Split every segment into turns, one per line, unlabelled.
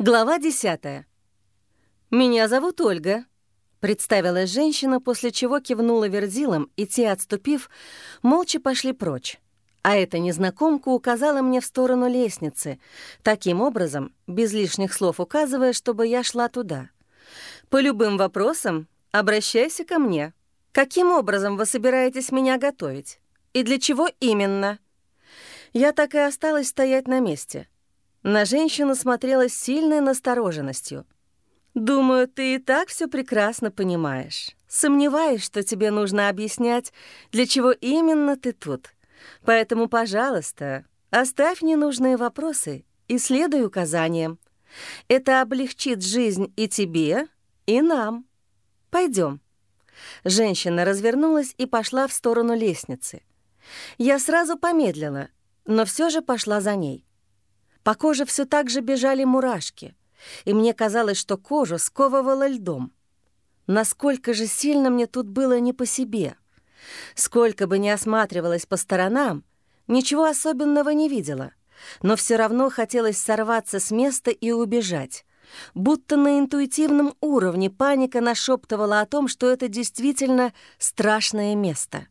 Глава 10. «Меня зовут Ольга», — представилась женщина, после чего кивнула верзилом, и те, отступив, молча пошли прочь. А эта незнакомка указала мне в сторону лестницы, таким образом, без лишних слов указывая, чтобы я шла туда. «По любым вопросам обращайся ко мне. Каким образом вы собираетесь меня готовить? И для чего именно?» Я так и осталась стоять на месте — на женщину смотрела с сильной настороженностью. «Думаю, ты и так все прекрасно понимаешь. Сомневаюсь, что тебе нужно объяснять, для чего именно ты тут. Поэтому, пожалуйста, оставь ненужные вопросы и следуй указаниям. Это облегчит жизнь и тебе, и нам. Пойдем. Женщина развернулась и пошла в сторону лестницы. Я сразу помедлила, но все же пошла за ней. По коже все так же бежали мурашки, и мне казалось, что кожу сковывало льдом. Насколько же сильно мне тут было не по себе. Сколько бы ни осматривалась по сторонам, ничего особенного не видела, но все равно хотелось сорваться с места и убежать. Будто на интуитивном уровне паника нашептывала о том, что это действительно страшное место.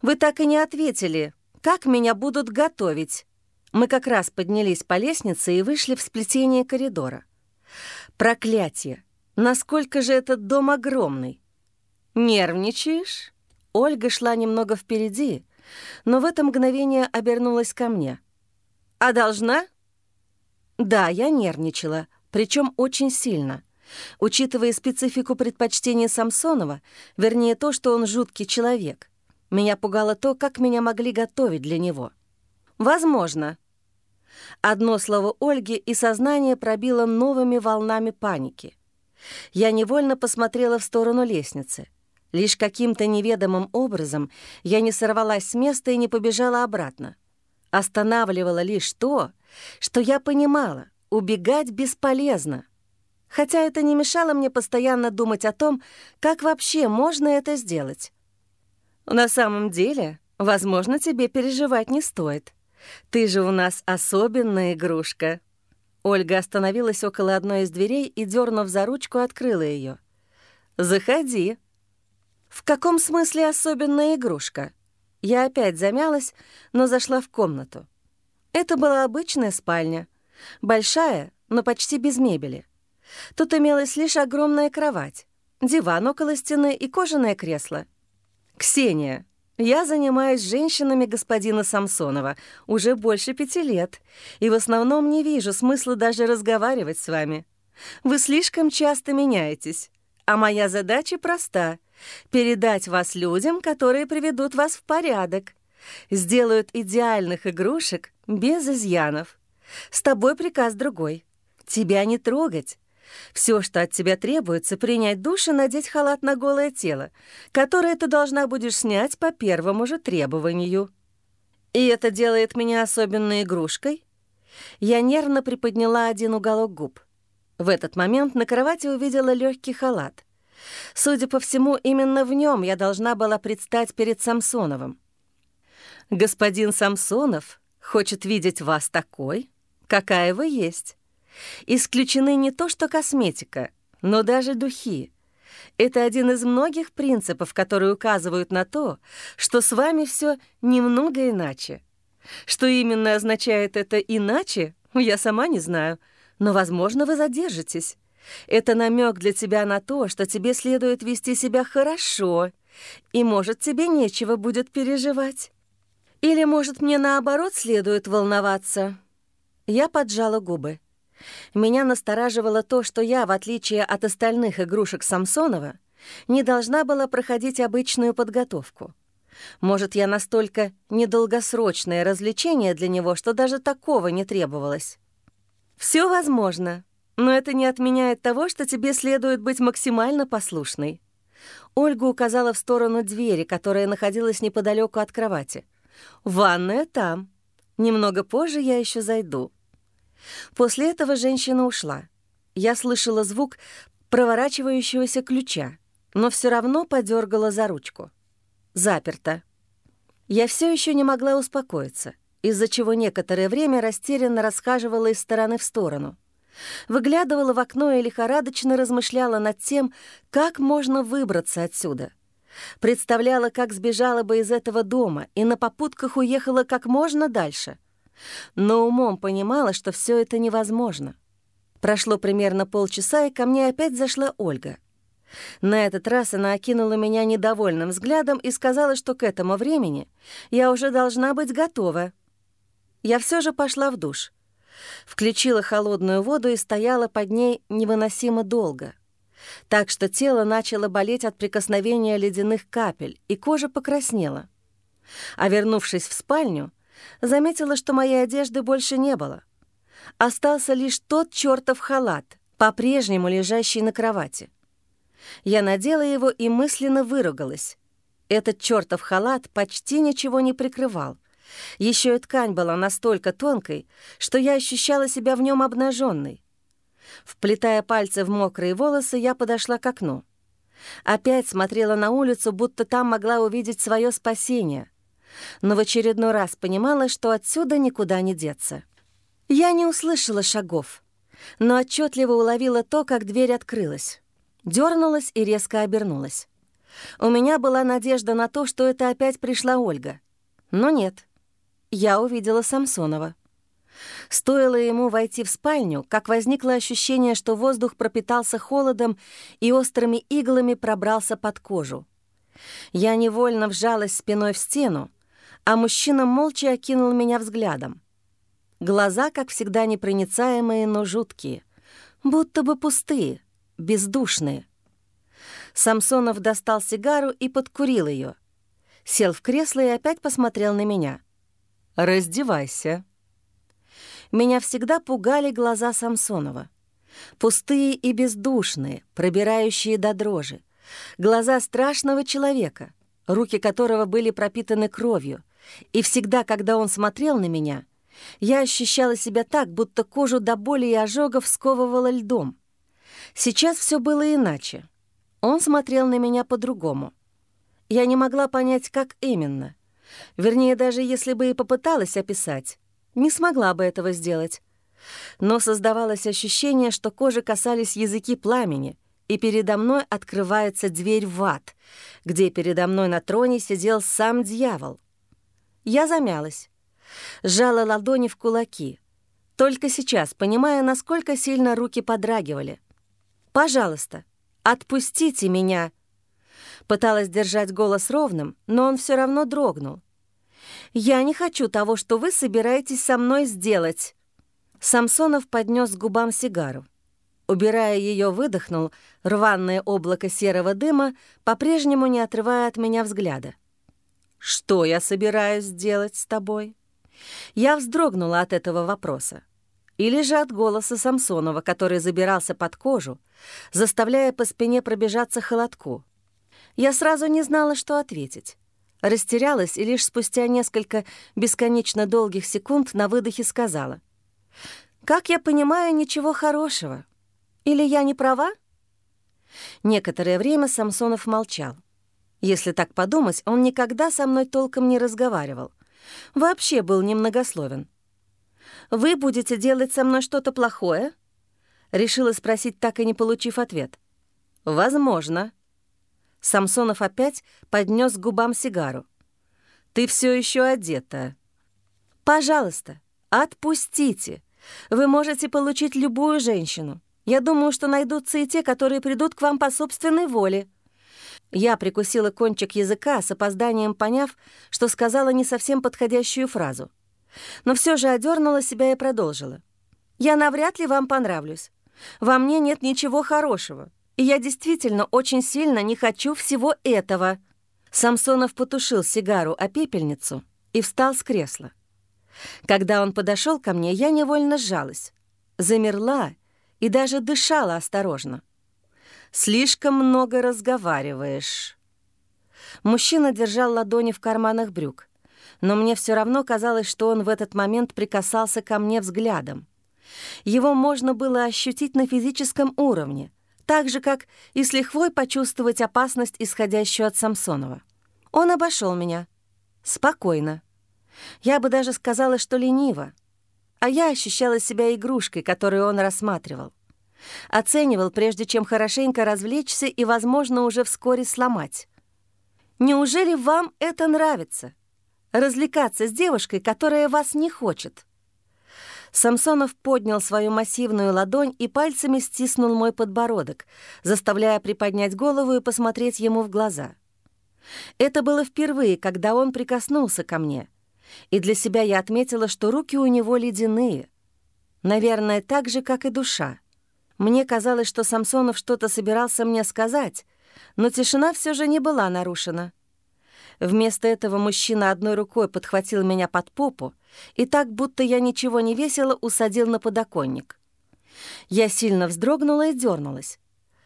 «Вы так и не ответили, как меня будут готовить?» Мы как раз поднялись по лестнице и вышли в сплетение коридора. Проклятие! Насколько же этот дом огромный! Нервничаешь? Ольга шла немного впереди, но в это мгновение обернулась ко мне. «А должна?» Да, я нервничала, причем очень сильно. Учитывая специфику предпочтений Самсонова, вернее то, что он жуткий человек, меня пугало то, как меня могли готовить для него. «Возможно», Одно слово Ольги, и сознание пробило новыми волнами паники. Я невольно посмотрела в сторону лестницы. Лишь каким-то неведомым образом я не сорвалась с места и не побежала обратно. Останавливало лишь то, что я понимала, убегать бесполезно. Хотя это не мешало мне постоянно думать о том, как вообще можно это сделать. На самом деле, возможно, тебе переживать не стоит. Ты же у нас особенная игрушка». Ольга остановилась около одной из дверей и, дернув за ручку, открыла ее. «Заходи». «В каком смысле особенная игрушка?» Я опять замялась, но зашла в комнату. Это была обычная спальня. Большая, но почти без мебели. Тут имелась лишь огромная кровать, диван около стены и кожаное кресло. «Ксения, я занимаюсь женщинами господина Самсонова уже больше пяти лет, и в основном не вижу смысла даже разговаривать с вами. Вы слишком часто меняетесь, а моя задача проста — передать вас людям, которые приведут вас в порядок, сделают идеальных игрушек без изъянов. С тобой приказ другой — тебя не трогать, все, что от тебя требуется, принять душ и надеть халат на голое тело, которое ты должна будешь снять по первому же требованию. И это делает меня особенной игрушкой? Я нервно приподняла один уголок губ. В этот момент на кровати увидела легкий халат. Судя по всему, именно в нем я должна была предстать перед Самсоновым. «Господин Самсонов хочет видеть вас такой, какая вы есть». Исключены не то что косметика, но даже духи. Это один из многих принципов, которые указывают на то, что с вами все немного иначе. Что именно означает это «иначе», я сама не знаю, но, возможно, вы задержитесь. Это намек для тебя на то, что тебе следует вести себя хорошо, и, может, тебе нечего будет переживать. Или, может, мне наоборот следует волноваться. Я поджала губы. Меня настораживало то, что я, в отличие от остальных игрушек Самсонова, не должна была проходить обычную подготовку. Может, я настолько недолгосрочное развлечение для него, что даже такого не требовалось. Все возможно, но это не отменяет того, что тебе следует быть максимально послушной. Ольга указала в сторону двери, которая находилась неподалеку от кровати. «Ванная там. Немного позже я еще зайду». После этого женщина ушла. Я слышала звук проворачивающегося ключа, но все равно подергала за ручку. Заперто. Я все еще не могла успокоиться, из-за чего некоторое время растерянно расхаживала из стороны в сторону. Выглядывала в окно и лихорадочно размышляла над тем, как можно выбраться отсюда. Представляла, как сбежала бы из этого дома и на попутках уехала как можно дальше. Но умом понимала, что все это невозможно. Прошло примерно полчаса, и ко мне опять зашла Ольга. На этот раз она окинула меня недовольным взглядом и сказала, что к этому времени я уже должна быть готова. Я все же пошла в душ. Включила холодную воду и стояла под ней невыносимо долго. Так что тело начало болеть от прикосновения ледяных капель, и кожа покраснела. А вернувшись в спальню, заметила, что моей одежды больше не было. Остался лишь тот чертов халат, по-прежнему лежащий на кровати. Я надела его и мысленно выругалась. Этот чертов халат почти ничего не прикрывал. Еще и ткань была настолько тонкой, что я ощущала себя в нем обнаженной. Вплетая пальцы в мокрые волосы, я подошла к окну. Опять смотрела на улицу, будто там могла увидеть свое спасение. Но в очередной раз понимала, что отсюда никуда не деться. Я не услышала шагов, но отчетливо уловила то, как дверь открылась. Дернулась и резко обернулась. У меня была надежда на то, что это опять пришла Ольга. Но нет я увидела Самсонова. Стоило ему войти в спальню, как возникло ощущение, что воздух пропитался холодом и острыми иглами пробрался под кожу. Я невольно вжалась спиной в стену, а мужчина молча окинул меня взглядом. Глаза, как всегда, непроницаемые, но жуткие, будто бы пустые, бездушные. Самсонов достал сигару и подкурил ее, сел в кресло и опять посмотрел на меня. «Раздевайся». Меня всегда пугали глаза Самсонова. Пустые и бездушные, пробирающие до дрожи. Глаза страшного человека, руки которого были пропитаны кровью. И всегда, когда он смотрел на меня, я ощущала себя так, будто кожу до боли и ожогов сковывала льдом. Сейчас все было иначе. Он смотрел на меня по-другому. Я не могла понять, как именно — Вернее, даже если бы и попыталась описать, не смогла бы этого сделать. Но создавалось ощущение, что кожи касались языки пламени, и передо мной открывается дверь в ад, где передо мной на троне сидел сам дьявол. Я замялась, сжала ладони в кулаки, только сейчас, понимая, насколько сильно руки подрагивали. «Пожалуйста, отпустите меня!» Пыталась держать голос ровным, но он все равно дрогнул. «Я не хочу того, что вы собираетесь со мной сделать». Самсонов поднес к губам сигару. Убирая ее, выдохнул рваное облако серого дыма, по-прежнему не отрывая от меня взгляда. «Что я собираюсь сделать с тобой?» Я вздрогнула от этого вопроса. Или же от голоса Самсонова, который забирался под кожу, заставляя по спине пробежаться холодку. Я сразу не знала, что ответить. Растерялась и лишь спустя несколько бесконечно долгих секунд на выдохе сказала. «Как я понимаю, ничего хорошего. Или я не права?» Некоторое время Самсонов молчал. Если так подумать, он никогда со мной толком не разговаривал. Вообще был немногословен. «Вы будете делать со мной что-то плохое?» Решила спросить, так и не получив ответ. «Возможно», Самсонов опять поднес к губам сигару. «Ты все еще одета». «Пожалуйста, отпустите. Вы можете получить любую женщину. Я думаю, что найдутся и те, которые придут к вам по собственной воле». Я прикусила кончик языка, с опозданием поняв, что сказала не совсем подходящую фразу. Но все же одернула себя и продолжила. «Я навряд ли вам понравлюсь. Во мне нет ничего хорошего. И я действительно очень сильно не хочу всего этого». Самсонов потушил сигару о пепельницу и встал с кресла. Когда он подошел ко мне, я невольно сжалась, замерла и даже дышала осторожно. «Слишком много разговариваешь». Мужчина держал ладони в карманах брюк, но мне все равно казалось, что он в этот момент прикасался ко мне взглядом. Его можно было ощутить на физическом уровне, так же, как и с лихвой почувствовать опасность, исходящую от Самсонова. Он обошел меня. Спокойно. Я бы даже сказала, что лениво. а я ощущала себя игрушкой, которую он рассматривал. Оценивал, прежде чем хорошенько развлечься и, возможно, уже вскоре сломать. Неужели вам это нравится? Развлекаться с девушкой, которая вас не хочет? Самсонов поднял свою массивную ладонь и пальцами стиснул мой подбородок, заставляя приподнять голову и посмотреть ему в глаза. Это было впервые, когда он прикоснулся ко мне. И для себя я отметила, что руки у него ледяные. Наверное, так же, как и душа. Мне казалось, что Самсонов что-то собирался мне сказать, но тишина все же не была нарушена. Вместо этого мужчина одной рукой подхватил меня под попу и так, будто я ничего не весила, усадил на подоконник. Я сильно вздрогнула и дернулась.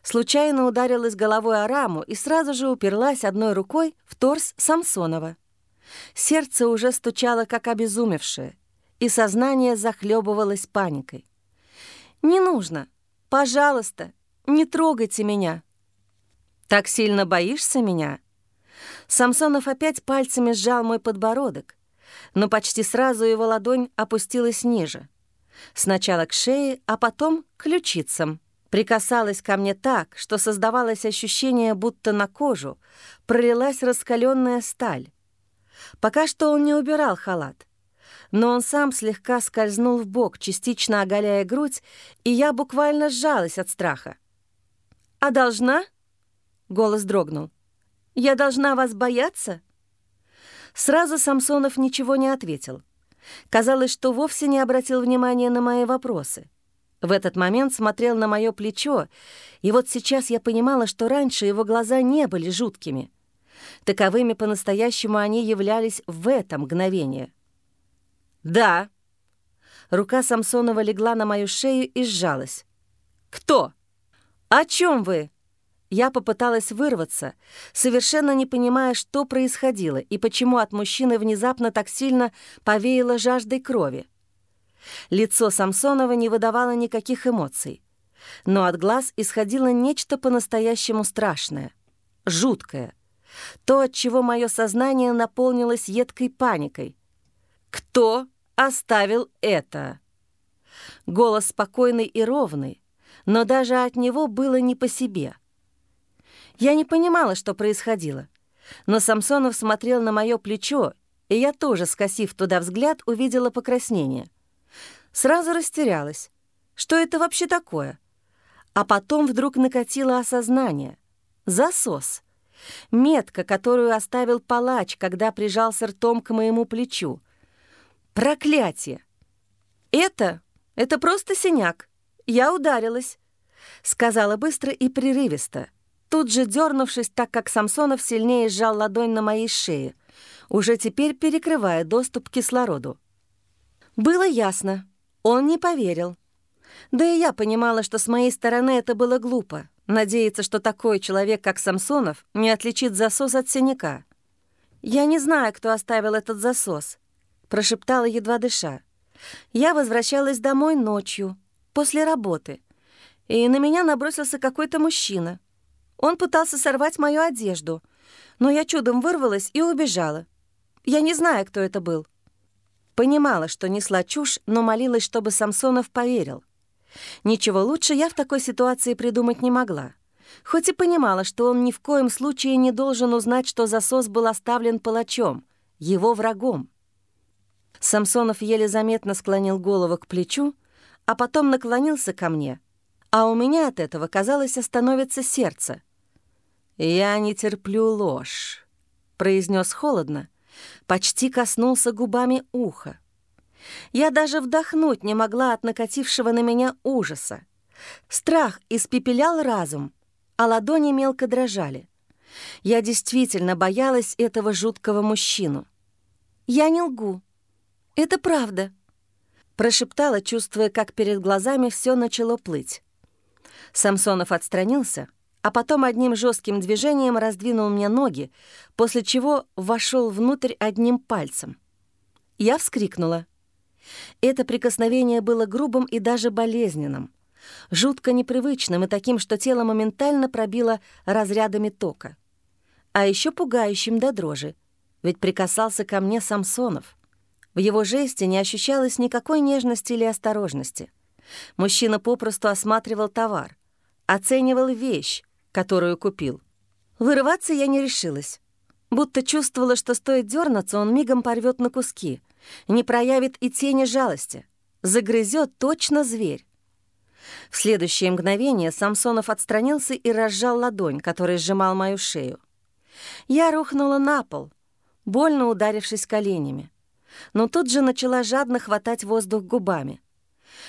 Случайно ударилась головой о раму и сразу же уперлась одной рукой в торс Самсонова. Сердце уже стучало, как обезумевшее, и сознание захлебывалось паникой. «Не нужно! Пожалуйста, не трогайте меня!» «Так сильно боишься меня?» Самсонов опять пальцами сжал мой подбородок, но почти сразу его ладонь опустилась ниже. Сначала к шее, а потом к ключицам. Прикасалась ко мне так, что создавалось ощущение, будто на кожу пролилась раскаленная сталь. Пока что он не убирал халат, но он сам слегка скользнул в бок, частично оголяя грудь, и я буквально сжалась от страха. «А должна?» — голос дрогнул. «Я должна вас бояться?» Сразу Самсонов ничего не ответил. Казалось, что вовсе не обратил внимания на мои вопросы. В этот момент смотрел на мое плечо, и вот сейчас я понимала, что раньше его глаза не были жуткими. Таковыми по-настоящему они являлись в это мгновение. «Да». Рука Самсонова легла на мою шею и сжалась. «Кто? О чем вы?» Я попыталась вырваться, совершенно не понимая, что происходило и почему от мужчины внезапно так сильно повеяло жаждой крови. Лицо Самсонова не выдавало никаких эмоций, но от глаз исходило нечто по-настоящему страшное, жуткое, то, от чего мое сознание наполнилось едкой паникой. «Кто оставил это?» Голос спокойный и ровный, но даже от него было не по себе. Я не понимала, что происходило, но Самсонов смотрел на мое плечо, и я тоже, скосив туда взгляд, увидела покраснение. Сразу растерялась. Что это вообще такое? А потом вдруг накатило осознание. Засос — Метка, которую оставил палач, когда прижался ртом к моему плечу. Проклятие! Это... это просто синяк. Я ударилась. Сказала быстро и прерывисто, тут же дернувшись, так как Самсонов сильнее сжал ладонь на моей шее, уже теперь перекрывая доступ к кислороду. Было ясно. Он не поверил. Да и я понимала, что с моей стороны это было глупо. Надеяться, что такой человек, как Самсонов, не отличит засос от синяка. «Я не знаю, кто оставил этот засос», — прошептала, едва дыша. «Я возвращалась домой ночью, после работы, и на меня набросился какой-то мужчина. Он пытался сорвать мою одежду, но я чудом вырвалась и убежала. Я не знаю, кто это был». Понимала, что несла чушь, но молилась, чтобы Самсонов поверил. Ничего лучше я в такой ситуации придумать не могла. Хоть и понимала, что он ни в коем случае не должен узнать, что засос был оставлен палачом, его врагом. Самсонов еле заметно склонил голову к плечу, а потом наклонился ко мне, а у меня от этого, казалось, остановится сердце. «Я не терплю ложь», — произнес холодно, почти коснулся губами уха. Я даже вдохнуть не могла от накатившего на меня ужаса. Страх испепелял разум, а ладони мелко дрожали. Я действительно боялась этого жуткого мужчину. «Я не лгу. Это правда», — прошептала, чувствуя, как перед глазами все начало плыть. Самсонов отстранился, а потом одним жестким движением раздвинул мне ноги, после чего вошел внутрь одним пальцем. Я вскрикнула. Это прикосновение было грубым и даже болезненным, жутко непривычным и таким, что тело моментально пробило разрядами тока. А еще пугающим до дрожи, ведь прикасался ко мне Самсонов. В его жесте не ощущалось никакой нежности или осторожности. Мужчина попросту осматривал товар, оценивал вещь, которую купил. Вырываться я не решилась. Будто чувствовала, что стоит дернуться, он мигом порвет на куски, не проявит и тени жалости, загрызет точно зверь. В следующее мгновение Самсонов отстранился и разжал ладонь, которая сжимал мою шею. Я рухнула на пол, больно ударившись коленями, но тут же начала жадно хватать воздух губами.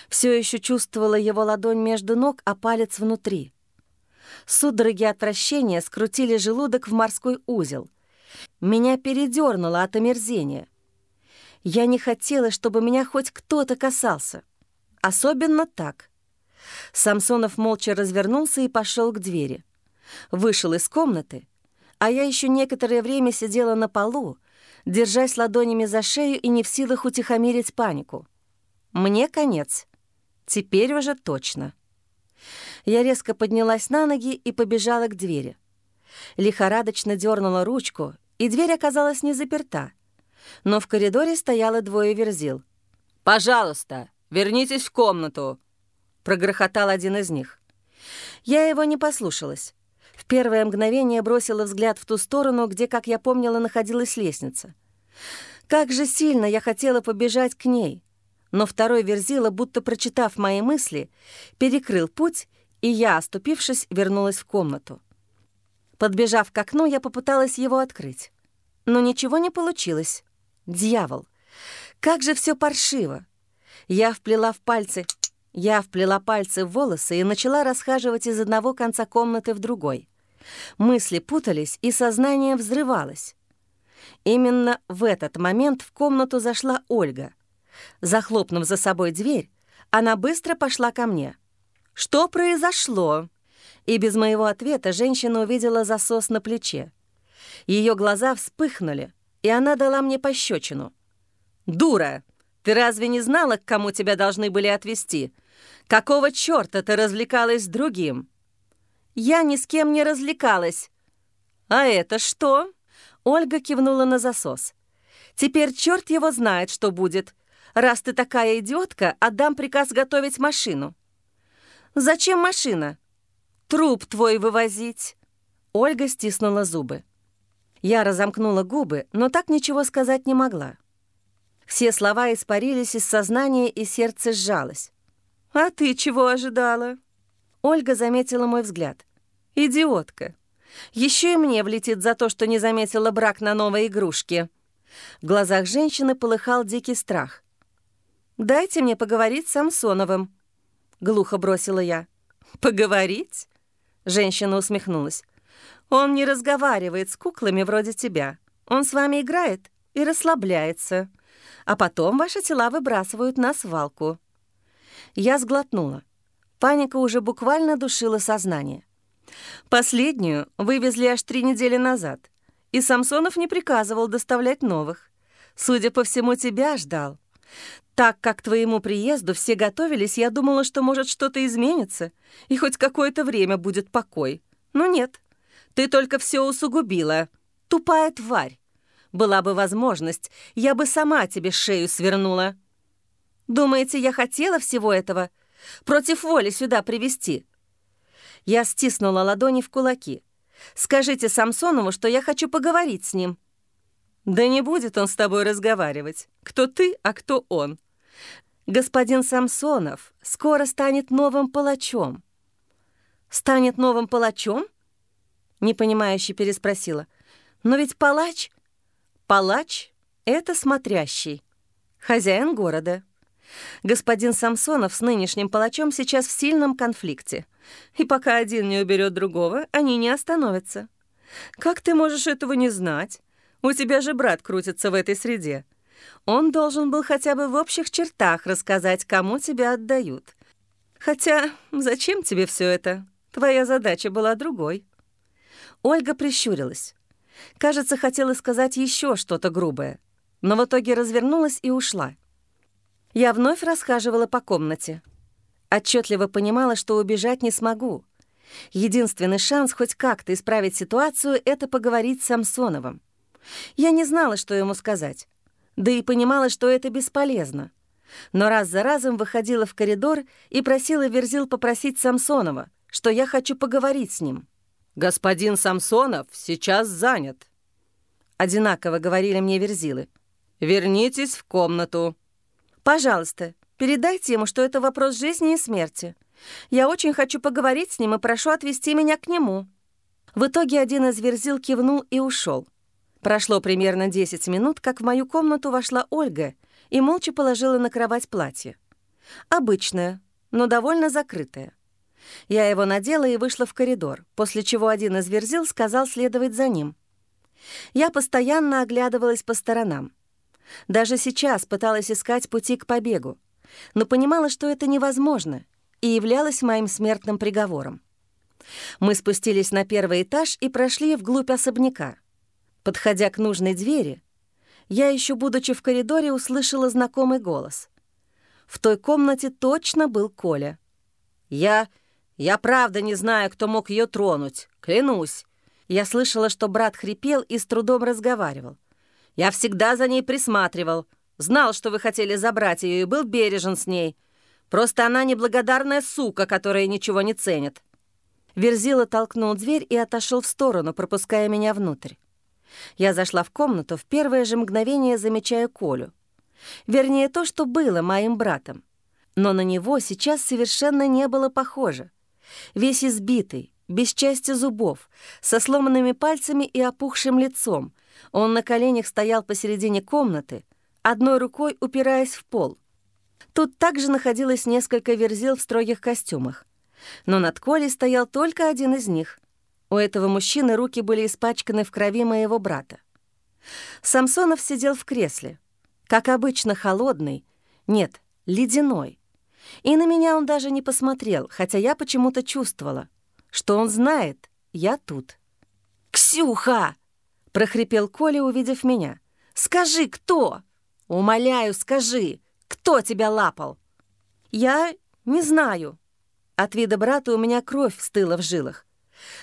Все еще чувствовала его ладонь между ног, а палец внутри. Судороги отвращения скрутили желудок в морской узел. Меня передернуло от омерзения. Я не хотела, чтобы меня хоть кто-то касался. Особенно так. Самсонов молча развернулся и пошел к двери. Вышел из комнаты, а я еще некоторое время сидела на полу, держась ладонями за шею и не в силах утихомирить панику. Мне конец. Теперь уже точно. Я резко поднялась на ноги и побежала к двери. Лихорадочно дернула ручку, и дверь оказалась не заперта. Но в коридоре стояло двое верзил.
«Пожалуйста, вернитесь в комнату!» — прогрохотал один из них.
Я его не послушалась. В первое мгновение бросила взгляд в ту сторону, где, как я помнила, находилась лестница. Как же сильно я хотела побежать к ней, но второй верзила, будто прочитав мои мысли, перекрыл путь, и я, оступившись, вернулась в комнату. Подбежав к окну, я попыталась его открыть. Но ничего не получилось. Дьявол! Как же все паршиво! Я вплела в пальцы... Я вплела пальцы в волосы и начала расхаживать из одного конца комнаты в другой. Мысли путались, и сознание взрывалось. Именно в этот момент в комнату зашла Ольга — Захлопнув за собой дверь, она быстро пошла ко мне. «Что произошло?» И без моего ответа женщина увидела засос на плече. Ее глаза вспыхнули, и она дала мне пощечину. «Дура! Ты разве не знала, к кому тебя должны были отвезти? Какого черта ты развлекалась с другим?» «Я ни с кем не развлекалась». «А это что?» Ольга кивнула на засос. «Теперь черт его знает, что будет. Раз ты такая идиотка, отдам приказ готовить машину». «Зачем машина?» «Труп твой вывозить». Ольга стиснула зубы. Я разомкнула губы, но так ничего сказать не могла. Все слова испарились из сознания, и сердце сжалось. «А ты чего ожидала?» Ольга заметила мой взгляд. «Идиотка! Еще и мне влетит за то, что не заметила брак на новой игрушке». В глазах женщины полыхал дикий страх. «Дайте мне поговорить с Самсоновым», — глухо бросила я. «Поговорить?» — женщина усмехнулась. «Он не разговаривает с куклами вроде тебя. Он с вами играет и расслабляется. А потом ваши тела выбрасывают на свалку». Я сглотнула. Паника уже буквально душила сознание. Последнюю вывезли аж три недели назад, и Самсонов не приказывал доставлять новых. Судя по всему, тебя ждал. Так как к твоему приезду все готовились, я думала, что может что-то изменится, и хоть какое-то время будет покой. Но нет, ты только все усугубила. Тупая тварь. Была бы возможность, я бы сама тебе шею свернула. Думаете, я хотела всего этого? Против воли сюда привести? Я стиснула ладони в кулаки. Скажите Самсонову, что я хочу поговорить с ним. Да не будет он с тобой разговаривать. Кто ты, а кто он. Господин Самсонов скоро станет новым палачом». «Станет новым палачом?» Непонимающе переспросила. «Но ведь палач...» «Палач — это смотрящий, хозяин города. Господин Самсонов с нынешним палачом сейчас в сильном конфликте. И пока один не уберет другого, они не остановятся. Как ты можешь этого не знать? У тебя же брат крутится в этой среде. Он должен был хотя бы в общих чертах рассказать, кому тебя отдают. Хотя зачем тебе все это? Твоя задача была другой. Ольга прищурилась. Кажется, хотела сказать еще что-то грубое, но в итоге развернулась и ушла. Я вновь расхаживала по комнате. Отчетливо понимала, что убежать не смогу. Единственный шанс хоть как-то исправить ситуацию — это поговорить с Самсоновым. Я не знала, что ему сказать. да и понимала, что это бесполезно. Но раз за разом выходила в коридор и просила Верзил попросить Самсонова, что я хочу поговорить с ним.
«Господин Самсонов сейчас занят», —
одинаково говорили мне Верзилы.
«Вернитесь в комнату».
«Пожалуйста, передайте ему, что это вопрос жизни и смерти. Я очень хочу поговорить с ним и прошу отвезти меня к нему». В итоге один из Верзил кивнул и ушел. Прошло примерно 10 минут, как в мою комнату вошла Ольга и молча положила на кровать платье. Обычное, но довольно закрытое. Я его надела и вышла в коридор, после чего один из верзил сказал следовать за ним. Я постоянно оглядывалась по сторонам. Даже сейчас пыталась искать пути к побегу, но понимала, что это невозможно, и являлось моим смертным приговором. Мы спустились на первый этаж и прошли вглубь особняка. Подходя к нужной двери, я еще, будучи в коридоре, услышала знакомый голос. В той комнате точно был Коля.
«Я... я правда не знаю, кто мог ее тронуть. Клянусь».
Я слышала, что брат хрипел и с трудом разговаривал.
«Я всегда за ней присматривал. Знал, что вы хотели забрать ее, и был бережен с ней. Просто она неблагодарная сука, которая ничего не ценит».
Верзила толкнул дверь и отошел в сторону, пропуская меня внутрь. Я зашла в комнату, в первое же мгновение замечая Колю. Вернее, то, что было моим братом. Но на него сейчас совершенно не было похоже. Весь избитый, без части зубов, со сломанными пальцами и опухшим лицом, он на коленях стоял посередине комнаты, одной рукой упираясь в пол. Тут также находилось несколько верзил в строгих костюмах. Но над Колей стоял только один из них — у этого мужчины руки были испачканы в крови моего брата. Самсонов сидел в кресле, как обычно холодный, нет, ледяной. И на меня он даже не посмотрел, хотя я почему-то чувствовала, что он знает, я тут. «Ксюха!» — прохрипел Коля, увидев меня. «Скажи, кто? Умоляю, скажи, кто тебя лапал?» «Я не знаю». От вида брата у меня кровь стыла в жилах.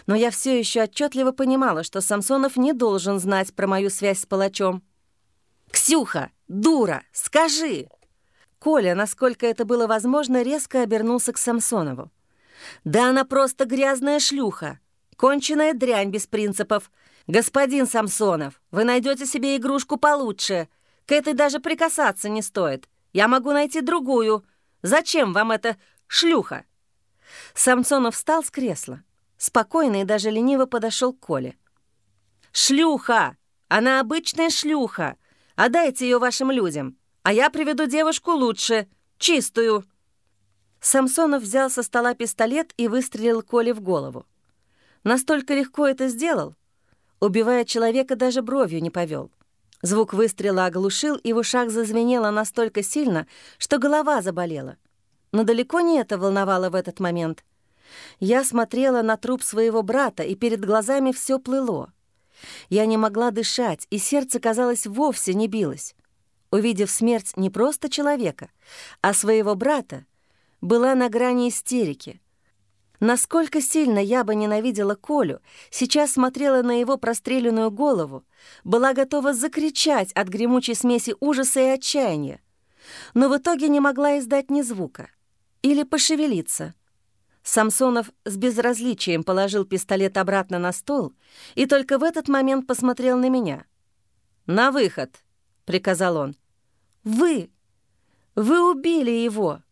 Но я все еще отчетливо понимала, что Самсонов не должен знать про мою связь с палачом. «Ксюха, дура, скажи!» Коля, насколько это было возможно, резко обернулся к Самсонову. «Да она просто грязная шлюха, конченая дрянь без принципов. Господин Самсонов, вы найдете себе игрушку получше. К этой даже прикасаться не стоит. Я могу найти другую. Зачем вам эта шлюха?» Самсонов встал с кресла. Спокойно и даже лениво подошел к Коле. «Шлюха! Она обычная шлюха! Отдайте ее вашим людям, а я приведу девушку лучше, чистую!» Самсонов взял со стола пистолет и выстрелил Коле в голову. Настолько легко это сделал. Убивая человека, даже бровью не повел. Звук выстрела оглушил, и в ушах зазвенело настолько сильно, что голова заболела. Но далеко не это волновало в этот момент — я смотрела на труп своего брата, и перед глазами все плыло. Я не могла дышать, и сердце, казалось, вовсе не билось. Увидев смерть не просто человека, а своего брата, была на грани истерики. Насколько сильно я бы ненавидела Колю, сейчас смотрела на его простреленную голову, была готова закричать от гремучей смеси ужаса и отчаяния, но в итоге не могла издать ни звука или пошевелиться — Самсонов с безразличием положил пистолет обратно на стол и только в этот момент посмотрел на меня. «На выход!» — приказал он. «Вы! Вы убили его!»